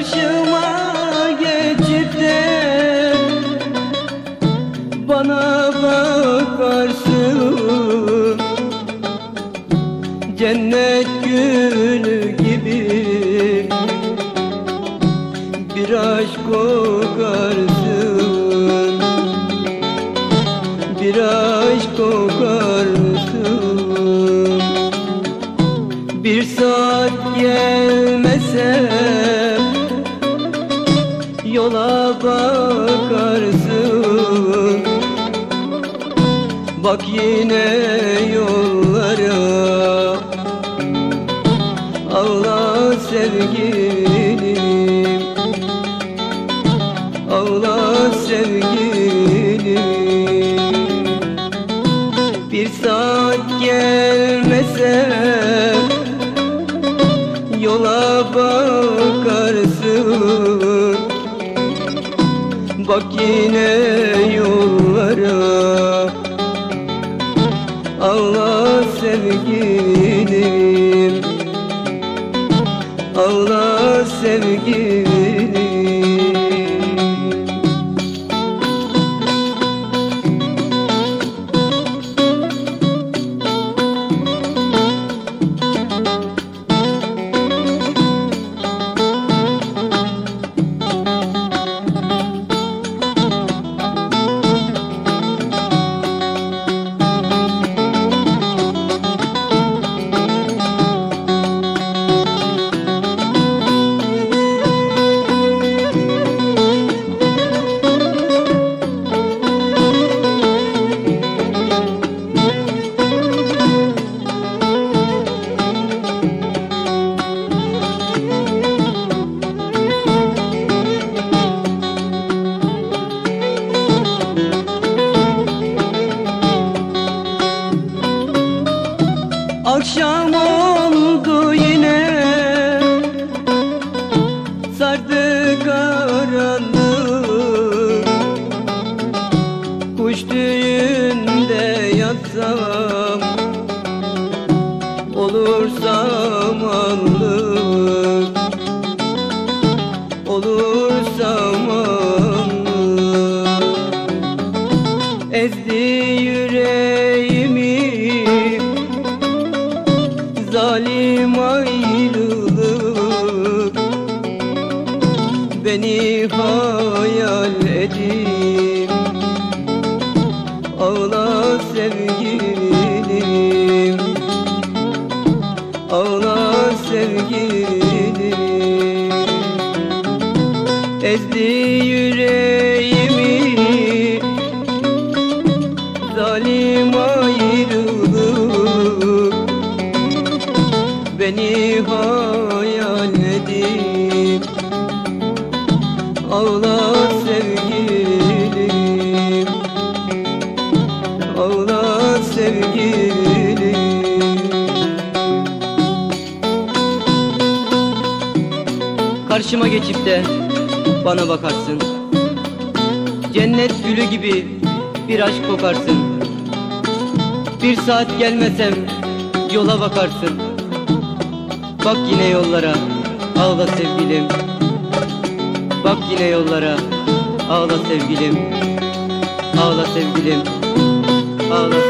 karşıma geçip de bana bakarsın. Cennet gülü gibi bir aşk kokarsın. Bir aşk kokarsın. Bir saat gelmese bakarsın. Bak yine yollara. Allah sevgilim Allah sevgilim Bir saat gelmesem Yola bakarsın Bak yine yollara. Allah sevgilim Allah sevgilim akşam ol. Beni hayal edip Ağla sevgilim. Ağla sevgilim. Ezdi yüreğimi. Zalim ayrılık. Beni hayal Ağla sevgilim. Ağla sevgilim. Karşıma geçip de bana bakarsın. Cennet gülü gibi bir aşk kokarsın. Bir saat gelmesem yola bakarsın. Bak yine yollara ağla sevgilim Bak yine yollara. Ağla sevgilim. Ağla sevgilim. Ağla